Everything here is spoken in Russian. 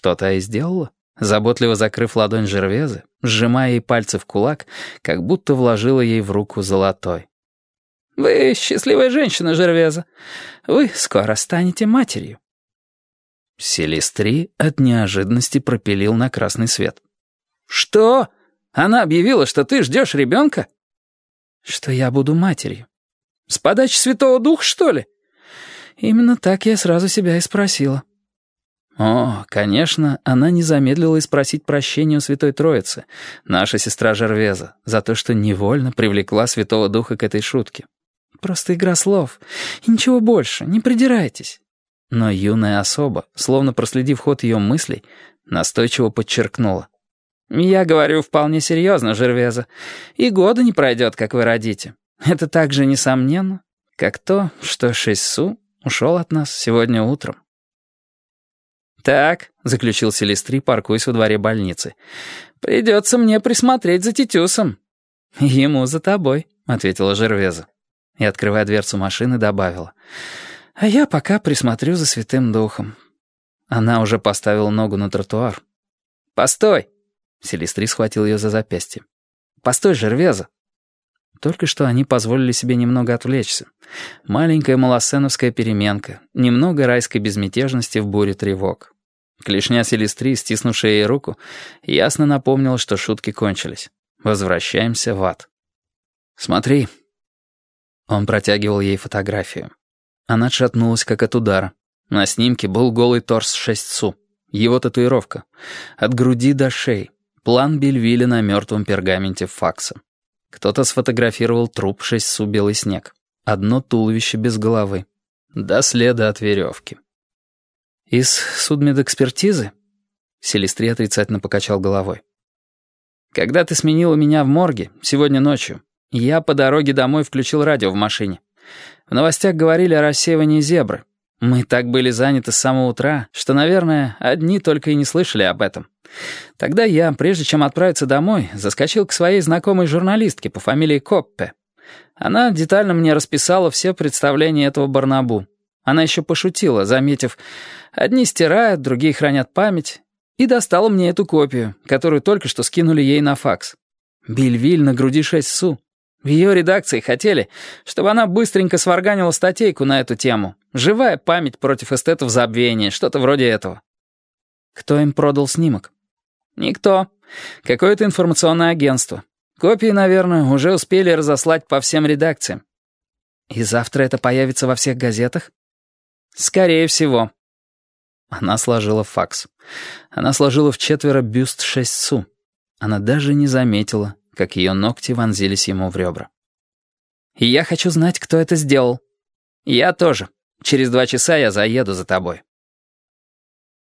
Что та и сделала, заботливо закрыв ладонь Жервезы, сжимая ей пальцы в кулак, как будто вложила ей в руку золотой. «Вы счастливая женщина, Жервеза. Вы скоро станете матерью». Селестри от неожиданности пропилил на красный свет. «Что? Она объявила, что ты ждешь ребенка?» «Что я буду матерью». «С подачи Святого Духа, что ли?» Именно так я сразу себя и спросила. О, конечно, она не замедлила и спросить прощения у Святой Троицы, наша сестра Жервеза, за то, что невольно привлекла Святого Духа к этой шутке. Просто игра слов. И ничего больше, не придирайтесь. Но юная особа, словно проследив ход ее мыслей, настойчиво подчеркнула. «Я говорю вполне серьезно, Жервеза. И года не пройдет, как вы родите. Это так же несомненно, как то, что Шессу ушел от нас сегодня утром». «Так», — заключил Селестри, паркуясь во дворе больницы, «придется мне присмотреть за Титюсом». «Ему за тобой», — ответила Жервеза. И, открывая дверцу машины, добавила. «А я пока присмотрю за Святым Духом». Она уже поставила ногу на тротуар. «Постой!» Селестри схватил ее за запястье. «Постой, Жервеза!» Только что они позволили себе немного отвлечься. Маленькая малосеновская переменка, немного райской безмятежности в буре тревог. Клешня Селестри, стиснувшая ей руку, ясно напомнила, что шутки кончились. Возвращаемся в ад. «Смотри». Он протягивал ей фотографию. Она отшатнулась, как от удара. На снимке был голый торс Шестьцу. Его татуировка. От груди до шеи. План Бельвиля на мертвом пергаменте факса. Кто-то сфотографировал труп Шестьцу белый снег. Одно туловище без головы. До следа от веревки. «Из судмедэкспертизы?» Селестри отрицательно покачал головой. «Когда ты сменила меня в морге, сегодня ночью, я по дороге домой включил радио в машине. В новостях говорили о рассеивании зебры. Мы так были заняты с самого утра, что, наверное, одни только и не слышали об этом. Тогда я, прежде чем отправиться домой, заскочил к своей знакомой журналистке по фамилии Коппе. Она детально мне расписала все представления этого Барнабу. Она еще пошутила, заметив, одни стирают, другие хранят память, и достала мне эту копию, которую только что скинули ей на факс. Бельвиль на груди 6 су. В ее редакции хотели, чтобы она быстренько сварганила статейку на эту тему. Живая память против эстетов забвения, что-то вроде этого. Кто им продал снимок? Никто. Какое-то информационное агентство. Копии, наверное, уже успели разослать по всем редакциям. И завтра это появится во всех газетах? «Скорее всего». Она сложила факс. Она сложила в четверо бюст шесть су. Она даже не заметила, как ее ногти вонзились ему в ребра. «И я хочу знать, кто это сделал». «Я тоже. Через два часа я заеду за тобой».